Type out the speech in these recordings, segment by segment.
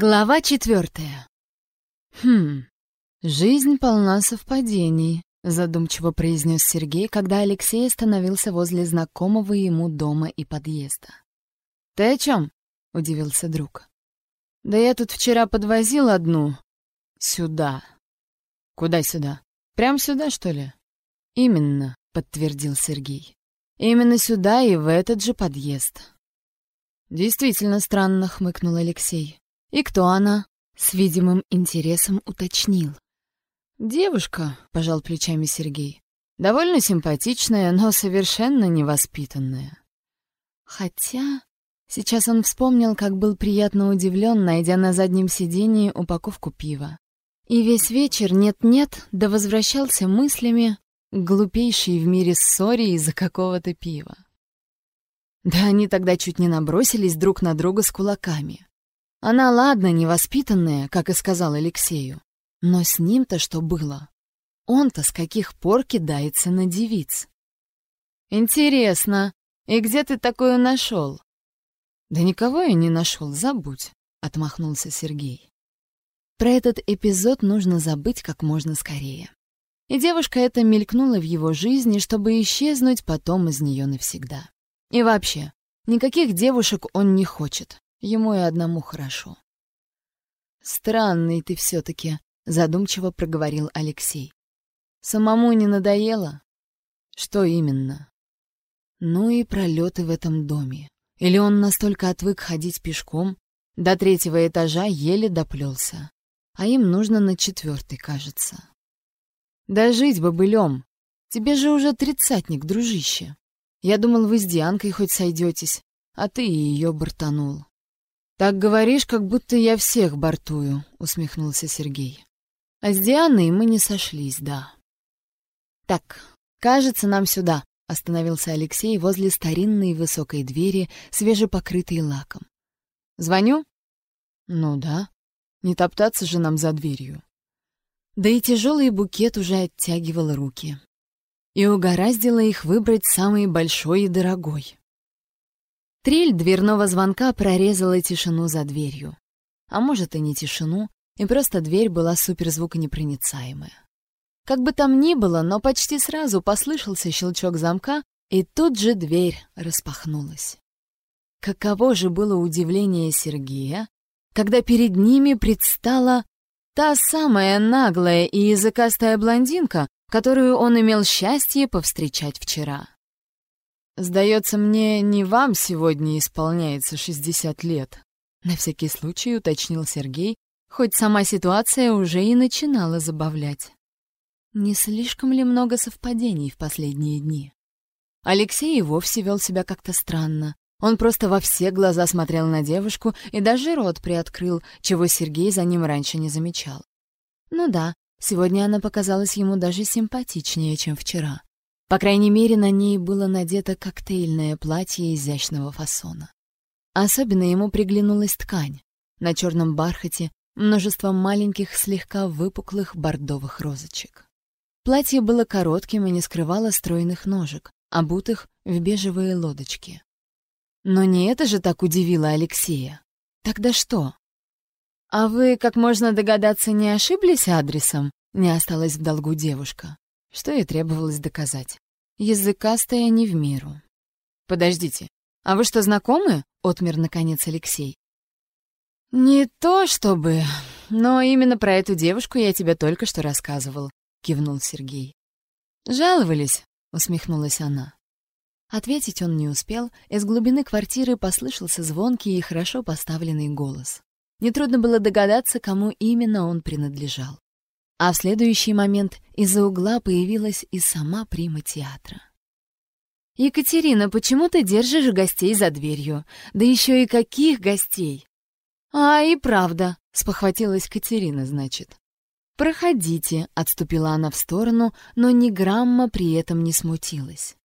Глава четвертая. «Хм, жизнь полна совпадений», — задумчиво произнес Сергей, когда Алексей остановился возле знакомого ему дома и подъезда. «Ты о чем?» — удивился друг. «Да я тут вчера подвозил одну. Сюда». «Куда сюда? Прям сюда, что ли?» «Именно», — подтвердил Сергей. «Именно сюда и в этот же подъезд». «Действительно странно», — хмыкнул Алексей. «И кто она?» — с видимым интересом уточнил. «Девушка», — пожал плечами Сергей. «Довольно симпатичная, но совершенно невоспитанная». Хотя... Сейчас он вспомнил, как был приятно удивлен, найдя на заднем сидении упаковку пива. И весь вечер нет-нет, да возвращался мыслями к глупейшей в мире ссоре из-за какого-то пива. Да они тогда чуть не набросились друг на друга с кулаками. Она, ладно, невоспитанная, как и сказал Алексею. Но с ним-то что было? Он-то с каких пор кидается на девиц? Интересно, и где ты такое нашел? Да никого я не нашел, забудь, отмахнулся Сергей. Про этот эпизод нужно забыть как можно скорее. И девушка эта мелькнула в его жизни, чтобы исчезнуть потом из нее навсегда. И вообще, никаких девушек он не хочет. Ему и одному хорошо. «Странный ты все-таки», — задумчиво проговорил Алексей. «Самому не надоело?» «Что именно?» «Ну и пролеты в этом доме. Или он настолько отвык ходить пешком, до третьего этажа еле доплелся, а им нужно на четвертый, кажется. Да жить бы былем. Тебе же уже тридцатник, дружище. Я думал, вы с Дианкой хоть сойдетесь, а ты ее бортанул. «Так говоришь, как будто я всех бортую», — усмехнулся Сергей. «А с Дианой мы не сошлись, да». «Так, кажется, нам сюда», — остановился Алексей возле старинной высокой двери, свежепокрытой лаком. «Звоню?» «Ну да. Не топтаться же нам за дверью». Да и тяжелый букет уже оттягивал руки. И угораздило их выбрать самый большой и дорогой. Трель дверного звонка прорезала тишину за дверью. А может, и не тишину, и просто дверь была суперзвуконепроницаемая. Как бы там ни было, но почти сразу послышался щелчок замка, и тут же дверь распахнулась. Каково же было удивление Сергея, когда перед ними предстала та самая наглая и языкастая блондинка, которую он имел счастье повстречать вчера. «Сдается мне, не вам сегодня исполняется 60 лет», — на всякий случай уточнил Сергей, хоть сама ситуация уже и начинала забавлять. Не слишком ли много совпадений в последние дни? Алексей и вовсе вел себя как-то странно. Он просто во все глаза смотрел на девушку и даже рот приоткрыл, чего Сергей за ним раньше не замечал. Ну да, сегодня она показалась ему даже симпатичнее, чем вчера. По крайней мере, на ней было надето коктейльное платье изящного фасона. Особенно ему приглянулась ткань. На черном бархате множество маленьких, слегка выпуклых бордовых розочек. Платье было коротким и не скрывало стройных ножек, обутых в бежевые лодочки. Но не это же так удивило Алексея. Тогда что? «А вы, как можно догадаться, не ошиблись адресом?» — не осталась в долгу девушка что и требовалось доказать. Языкастая не в меру. «Подождите, а вы что, знакомы?» — отмер, наконец, Алексей. «Не то чтобы, но именно про эту девушку я тебе только что рассказывал», — кивнул Сергей. «Жаловались?» — усмехнулась она. Ответить он не успел, из глубины квартиры послышался звонкий и хорошо поставленный голос. Нетрудно было догадаться, кому именно он принадлежал. А в следующий момент из-за угла появилась и сама прима театра. «Екатерина, почему ты держишь гостей за дверью? Да еще и каких гостей?» «А, и правда», — спохватилась Катерина, значит. «Проходите», — отступила она в сторону, но ни грамма при этом не смутилась.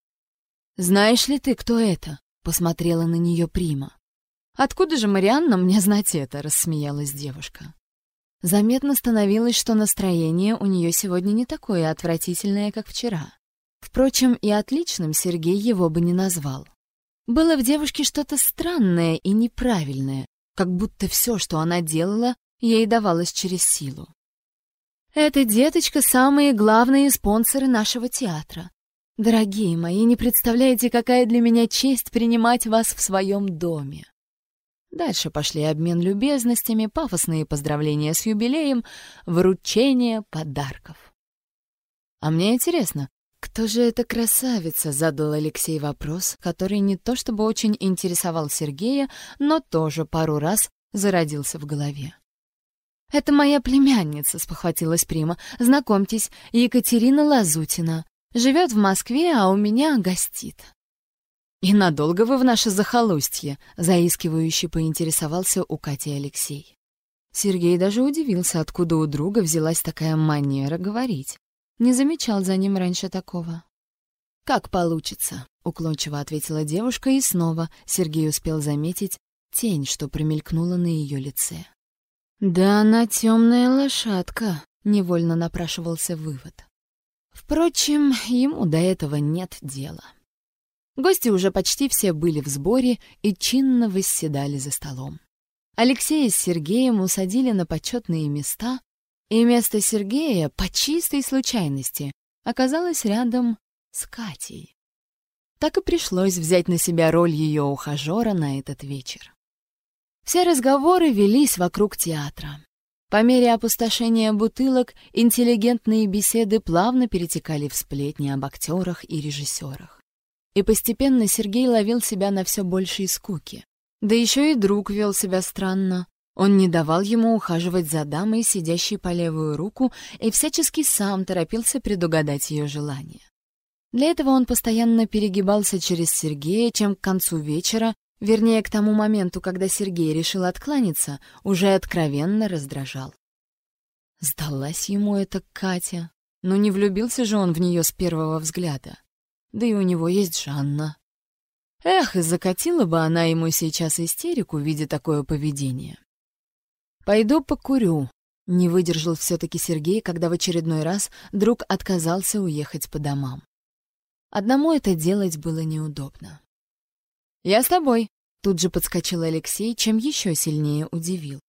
«Знаешь ли ты, кто это?» — посмотрела на нее Прима. «Откуда же, Марианна, мне знать это?» — рассмеялась девушка. Заметно становилось, что настроение у нее сегодня не такое отвратительное, как вчера. Впрочем, и отличным Сергей его бы не назвал. Было в девушке что-то странное и неправильное, как будто все, что она делала, ей давалось через силу. «Эта деточка — самые главные спонсоры нашего театра. Дорогие мои, не представляете, какая для меня честь принимать вас в своем доме». Дальше пошли обмен любезностями, пафосные поздравления с юбилеем, вручение подарков. «А мне интересно, кто же эта красавица?» — задал Алексей вопрос, который не то чтобы очень интересовал Сергея, но тоже пару раз зародился в голове. «Это моя племянница», — спохватилась Прима. «Знакомьтесь, Екатерина Лазутина. Живет в Москве, а у меня гостит». «И надолго вы в наше захолустье?» — заискивающе поинтересовался у Кати Алексей. Сергей даже удивился, откуда у друга взялась такая манера говорить. Не замечал за ним раньше такого. «Как получится», — уклончиво ответила девушка, и снова Сергей успел заметить тень, что промелькнула на ее лице. «Да она темная лошадка», — невольно напрашивался вывод. Впрочем, ему до этого нет дела. Гости уже почти все были в сборе и чинно восседали за столом. Алексея с Сергеем усадили на почетные места, и место Сергея по чистой случайности оказалось рядом с Катей. Так и пришлось взять на себя роль ее ухажера на этот вечер. Все разговоры велись вокруг театра. По мере опустошения бутылок интеллигентные беседы плавно перетекали в сплетни об актерах и режиссерах. И постепенно Сергей ловил себя на все большей скуке. Да еще и друг вел себя странно. Он не давал ему ухаживать за дамой, сидящей по левую руку, и всячески сам торопился предугадать ее желание. Для этого он постоянно перегибался через Сергея, чем к концу вечера, вернее, к тому моменту, когда Сергей решил откланяться, уже откровенно раздражал. Сдалась ему эта Катя. Но не влюбился же он в нее с первого взгляда. Да и у него есть Жанна. Эх, закатила бы она ему сейчас истерику, видя такое поведение. «Пойду покурю», — не выдержал все-таки Сергей, когда в очередной раз друг отказался уехать по домам. Одному это делать было неудобно. «Я с тобой», — тут же подскочил Алексей, чем еще сильнее удивил.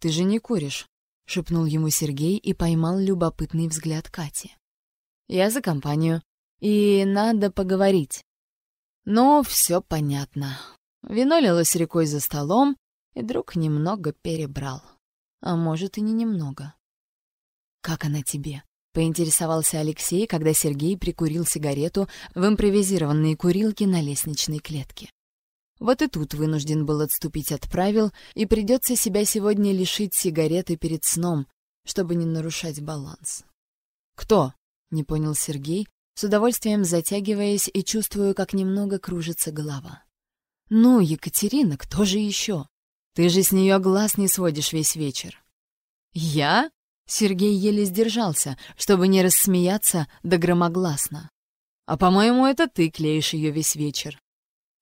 «Ты же не куришь», — шепнул ему Сергей и поймал любопытный взгляд Кати. «Я за компанию», и надо поговорить. Но все понятно. Вино лилось рекой за столом, и друг немного перебрал. А может, и не немного. «Как она тебе?» — поинтересовался Алексей, когда Сергей прикурил сигарету в импровизированной курилке на лестничной клетке. Вот и тут вынужден был отступить от правил, и придется себя сегодня лишить сигареты перед сном, чтобы не нарушать баланс. «Кто?» — не понял Сергей, с удовольствием затягиваясь и чувствую, как немного кружится голова. «Ну, Екатерина, кто же еще? Ты же с нее глаз не сводишь весь вечер». «Я?» — Сергей еле сдержался, чтобы не рассмеяться да громогласно. «А, по-моему, это ты клеишь ее весь вечер».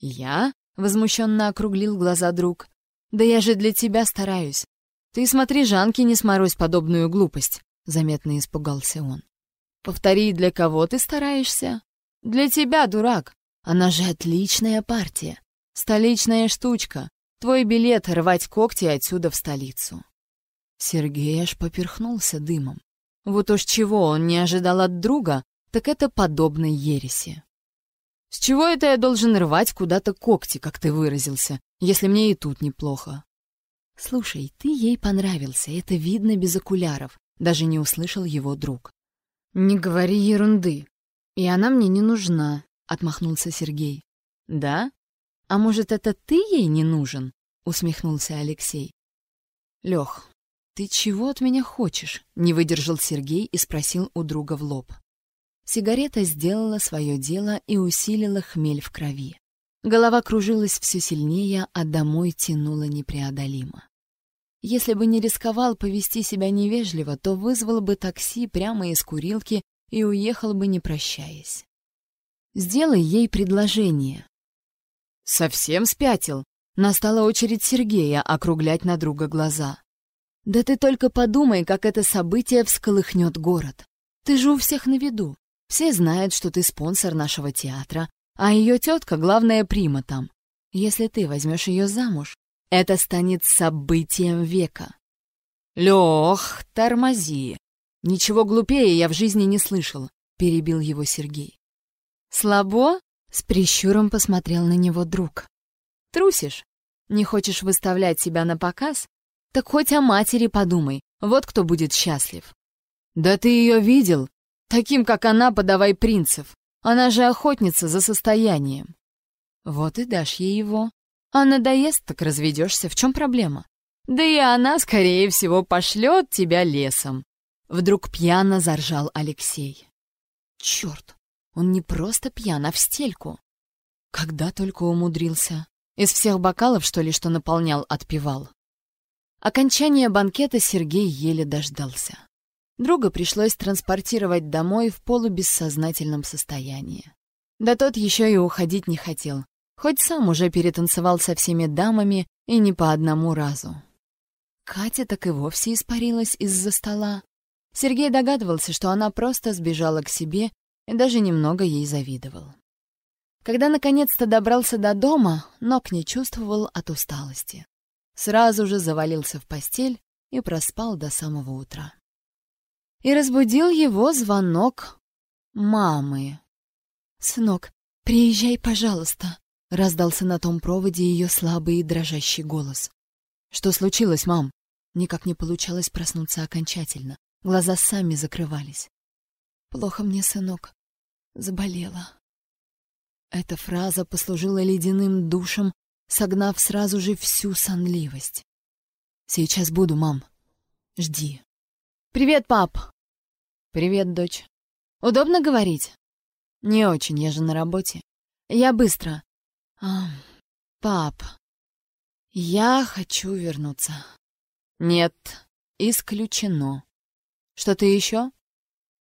«Я?» — возмущенно округлил глаза друг. «Да я же для тебя стараюсь. Ты смотри, Жанке не сморозь подобную глупость», — заметно испугался он. Повтори, для кого ты стараешься? Для тебя, дурак. Она же отличная партия. Столичная штучка. Твой билет — рвать когти отсюда в столицу. Сергей аж поперхнулся дымом. Вот уж чего он не ожидал от друга, так это подобной ереси. С чего это я должен рвать куда-то когти, как ты выразился, если мне и тут неплохо? Слушай, ты ей понравился, это видно без окуляров, даже не услышал его друг. «Не говори ерунды. И она мне не нужна», — отмахнулся Сергей. «Да? А может, это ты ей не нужен?» — усмехнулся Алексей. «Лёх, ты чего от меня хочешь?» — не выдержал Сергей и спросил у друга в лоб. Сигарета сделала свое дело и усилила хмель в крови. Голова кружилась все сильнее, а домой тянула непреодолимо. Если бы не рисковал повести себя невежливо, то вызвал бы такси прямо из курилки и уехал бы, не прощаясь. Сделай ей предложение. Совсем спятил. Настала очередь Сергея округлять на друга глаза. Да ты только подумай, как это событие всколыхнет город. Ты же у всех на виду. Все знают, что ты спонсор нашего театра, а ее тетка — главная прима там. Если ты возьмешь ее замуж, Это станет событием века. Лех, тормози. Ничего глупее я в жизни не слышал, перебил его Сергей. Слабо? С прищуром посмотрел на него друг. Трусишь? Не хочешь выставлять себя на показ? Так хоть о матери подумай, вот кто будет счастлив. Да ты ее видел? Таким, как она, подавай принцев. Она же охотница за состоянием. Вот и дашь ей его. А надоест, так разведешься. В чем проблема? Да и она, скорее всего, пошлет тебя лесом. Вдруг пьяно заржал Алексей. Черт, он не просто пьян, а в стельку. Когда только умудрился. Из всех бокалов, что ли, что наполнял, отпивал. Окончания банкета Сергей еле дождался. Друга пришлось транспортировать домой в полубессознательном состоянии. Да тот еще и уходить не хотел, хоть сам уже перетанцевал со всеми дамами и не по одному разу. Катя так и вовсе испарилась из-за стола. Сергей догадывался, что она просто сбежала к себе и даже немного ей завидовал. Когда наконец-то добрался до дома, ног не чувствовал от усталости. Сразу же завалился в постель и проспал до самого утра. И разбудил его звонок мамы. «Сынок, приезжай, пожалуйста», — раздался на том проводе ее слабый и дрожащий голос. «Что случилось, мам?» Никак не получалось проснуться окончательно. Глаза сами закрывались. «Плохо мне, сынок. Заболела». Эта фраза послужила ледяным душем, согнав сразу же всю сонливость. «Сейчас буду, мам. Жди». «Привет, пап!» «Привет, дочь. Удобно говорить?» «Не очень, я же на работе. Я быстро. Пап, я хочу вернуться». «Нет, исключено. Что-то еще?»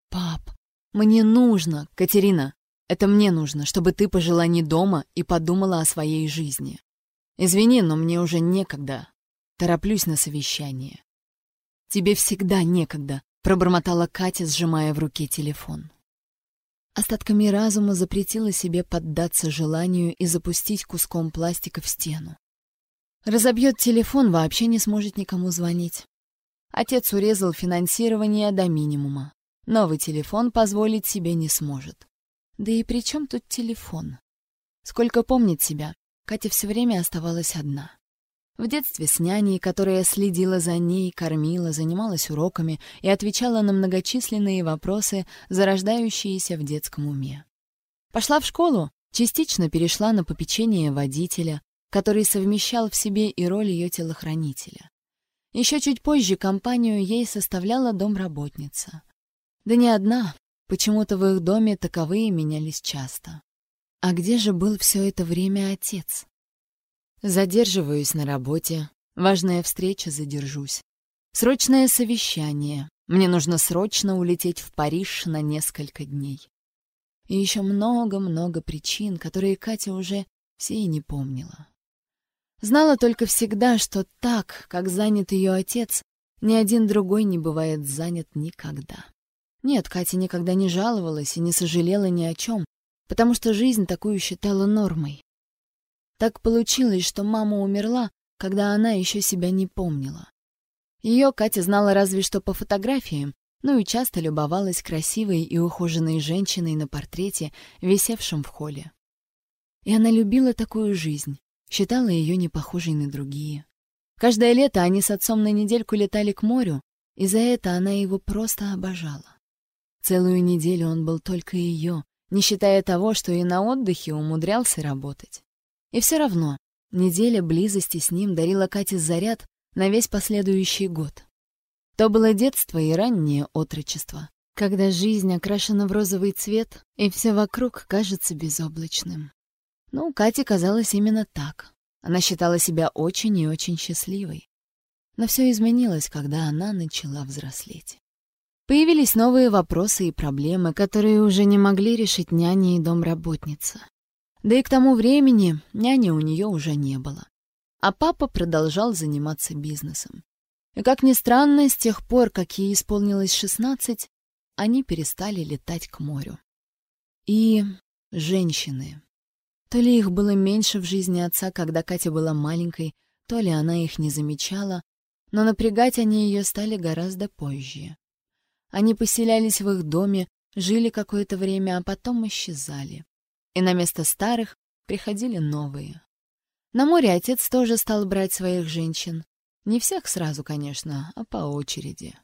«Пап, мне нужно, Катерина, это мне нужно, чтобы ты пожила не дома и подумала о своей жизни. Извини, но мне уже некогда. Тороплюсь на совещание». «Тебе всегда некогда», — пробормотала Катя, сжимая в руке телефон. Остатками разума запретила себе поддаться желанию и запустить куском пластика в стену. Разобьет телефон, вообще не сможет никому звонить. Отец урезал финансирование до минимума. Новый телефон позволить себе не сможет. Да и при чем тут телефон? Сколько помнит себя, Катя все время оставалась одна. В детстве с няней, которая следила за ней, кормила, занималась уроками и отвечала на многочисленные вопросы, зарождающиеся в детском уме. Пошла в школу, частично перешла на попечение водителя, который совмещал в себе и роль ее телохранителя. Еще чуть позже компанию ей составляла домработница. Да не одна, почему-то в их доме таковые менялись часто. А где же был все это время отец? Задерживаюсь на работе. Важная встреча, задержусь. Срочное совещание. Мне нужно срочно улететь в Париж на несколько дней. И еще много-много причин, которые Катя уже все и не помнила. Знала только всегда, что так, как занят ее отец, ни один другой не бывает занят никогда. Нет, Катя никогда не жаловалась и не сожалела ни о чем, потому что жизнь такую считала нормой. Так получилось, что мама умерла, когда она еще себя не помнила. Ее Катя знала разве что по фотографиям, ну и часто любовалась красивой и ухоженной женщиной на портрете, висевшем в холле. И она любила такую жизнь, считала ее не похожей на другие. Каждое лето они с отцом на недельку летали к морю, и за это она его просто обожала. Целую неделю он был только ее, не считая того, что и на отдыхе умудрялся работать. И все равно неделя близости с ним дарила Кате заряд на весь последующий год. То было детство и раннее отрочество, когда жизнь окрашена в розовый цвет, и все вокруг кажется безоблачным. Ну, Кате казалось именно так. Она считала себя очень и очень счастливой. Но все изменилось, когда она начала взрослеть. Появились новые вопросы и проблемы, которые уже не могли решить няня и домработница. Да и к тому времени няни у нее уже не было. А папа продолжал заниматься бизнесом. И, как ни странно, с тех пор, как ей исполнилось шестнадцать, они перестали летать к морю. И женщины. То ли их было меньше в жизни отца, когда Катя была маленькой, то ли она их не замечала, но напрягать они ее стали гораздо позже. Они поселялись в их доме, жили какое-то время, а потом исчезали. И на место старых приходили новые. На море отец тоже стал брать своих женщин. Не всех сразу, конечно, а по очереди.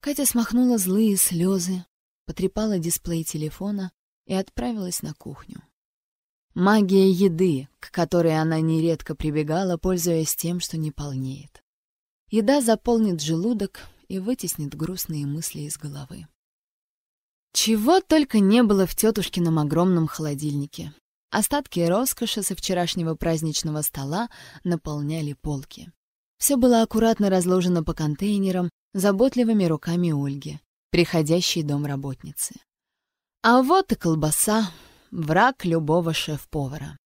Катя смахнула злые слезы, потрепала дисплей телефона и отправилась на кухню. Магия еды, к которой она нередко прибегала, пользуясь тем, что не полнеет. Еда заполнит желудок и вытеснит грустные мысли из головы. Чего только не было в тетушкином огромном холодильнике. Остатки роскоши со вчерашнего праздничного стола наполняли полки. Все было аккуратно разложено по контейнерам заботливыми руками Ольги, приходящей домработницы. А вот и колбаса, враг любого шеф-повара.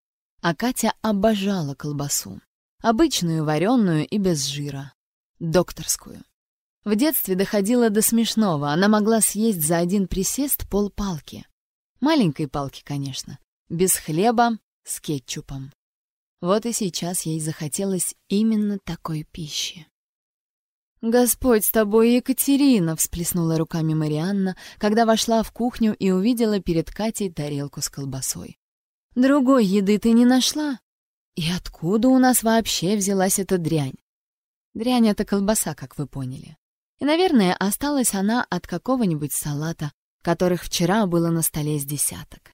А Катя обожала колбасу. Обычную, вареную и без жира. Докторскую. В детстве доходило до смешного. Она могла съесть за один присест полпалки. Маленькой палки, конечно. Без хлеба, с кетчупом. Вот и сейчас ей захотелось именно такой пищи. «Господь с тобой, Екатерина!» — всплеснула руками Марианна, когда вошла в кухню и увидела перед Катей тарелку с колбасой. «Другой еды ты не нашла? И откуда у нас вообще взялась эта дрянь?» Дрянь — это колбаса, как вы поняли. И, наверное, осталась она от какого-нибудь салата, которых вчера было на столе с десяток.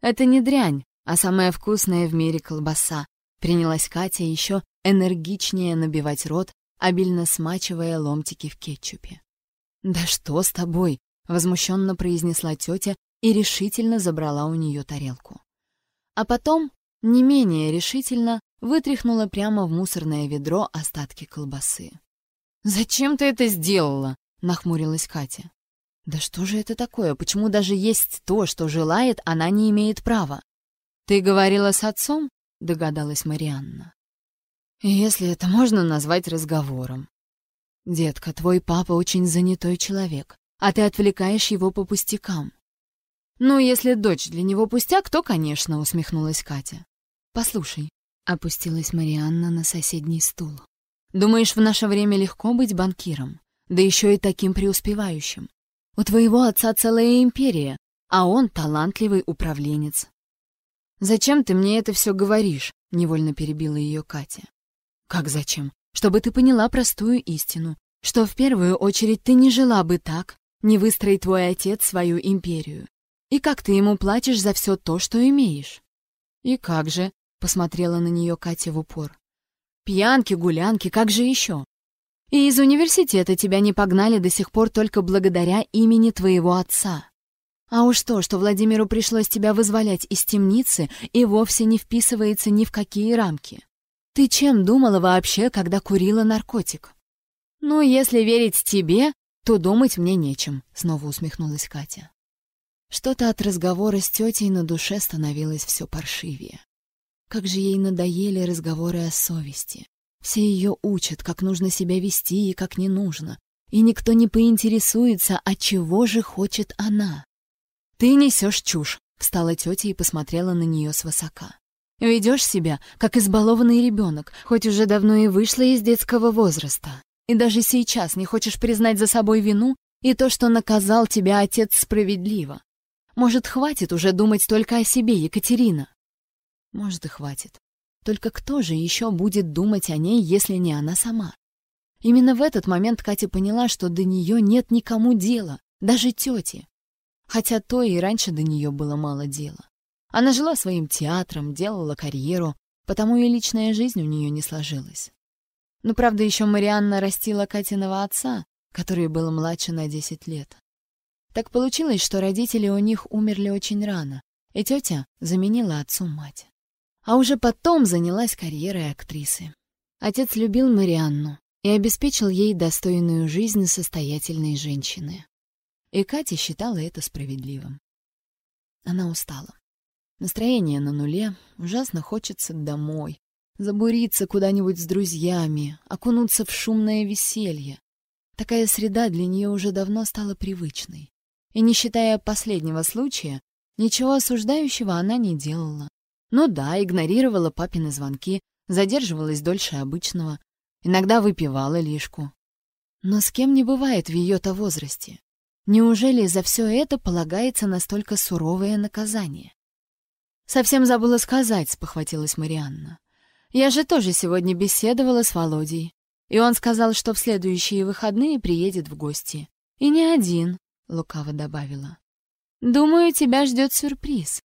«Это не дрянь, а самая вкусная в мире колбаса», — принялась Катя еще энергичнее набивать рот, обильно смачивая ломтики в кетчупе. «Да что с тобой?» — возмущенно произнесла тетя и решительно забрала у нее тарелку. А потом, не менее решительно, вытряхнула прямо в мусорное ведро остатки колбасы. «Зачем ты это сделала?» — нахмурилась Катя. «Да что же это такое? Почему даже есть то, что желает, она не имеет права?» «Ты говорила с отцом?» — догадалась Марианна. Если это можно назвать разговором. Детка, твой папа очень занятой человек, а ты отвлекаешь его по пустякам. Ну, если дочь для него пустяк, то, конечно, усмехнулась Катя. Послушай, опустилась Марианна на соседний стул. Думаешь, в наше время легко быть банкиром? Да еще и таким преуспевающим. У твоего отца целая империя, а он талантливый управленец. «Зачем ты мне это все говоришь?» — невольно перебила ее Катя. Как зачем? Чтобы ты поняла простую истину, что в первую очередь ты не жила бы так, не выстроит твой отец свою империю. И как ты ему платишь за все то, что имеешь? И как же, посмотрела на нее Катя в упор. Пьянки, гулянки, как же еще? И из университета тебя не погнали до сих пор только благодаря имени твоего отца. А уж то, что Владимиру пришлось тебя вызволять из темницы, и вовсе не вписывается ни в какие рамки. Ты чем думала вообще, когда курила наркотик? Ну, если верить тебе, то думать мне нечем, снова усмехнулась Катя. Что-то от разговора с тетей на душе становилось все паршивее. Как же ей надоели разговоры о совести. Все ее учат, как нужно себя вести и как не нужно. И никто не поинтересуется, а чего же хочет она. «Ты несешь чушь», — встала тетя и посмотрела на нее свысока. Ведешь себя, как избалованный ребенок, хоть уже давно и вышла из детского возраста. И даже сейчас не хочешь признать за собой вину и то, что наказал тебя отец справедливо. Может, хватит уже думать только о себе, Екатерина? Может, и хватит. Только кто же еще будет думать о ней, если не она сама? Именно в этот момент Катя поняла, что до нее нет никому дела, даже тети. Хотя то и раньше до нее было мало дела. Она жила своим театром, делала карьеру, потому и личная жизнь у нее не сложилась. Но, правда, еще Марианна растила Катиного отца, который был младше на 10 лет. Так получилось, что родители у них умерли очень рано, и тетя заменила отцу мать. А уже потом занялась карьерой актрисы. Отец любил Марианну и обеспечил ей достойную жизнь состоятельной женщины. И Катя считала это справедливым. Она устала. Настроение на нуле, ужасно хочется домой, забуриться куда-нибудь с друзьями, окунуться в шумное веселье. Такая среда для нее уже давно стала привычной. И не считая последнего случая, ничего осуждающего она не делала. Ну да, игнорировала папины звонки, задерживалась дольше обычного, иногда выпивала лишку. Но с кем не бывает в ее-то возрасте? Неужели за все это полагается настолько суровое наказание? «Совсем забыла сказать», — спохватилась Марианна. «Я же тоже сегодня беседовала с Володей, и он сказал, что в следующие выходные приедет в гости. И не один», — лукаво добавила. «Думаю, тебя ждет сюрприз.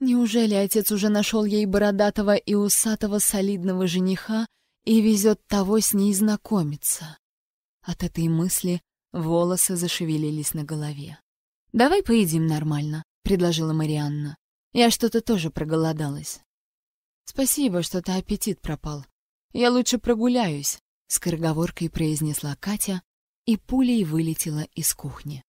Неужели отец уже нашел ей бородатого и усатого солидного жениха и везет того с ней знакомиться?» От этой мысли волосы зашевелились на голове. «Давай поедим нормально», — предложила Марианна. Я что-то тоже проголодалась. Спасибо, что-то аппетит пропал. Я лучше прогуляюсь, скороговоркой произнесла Катя и пулей вылетела из кухни.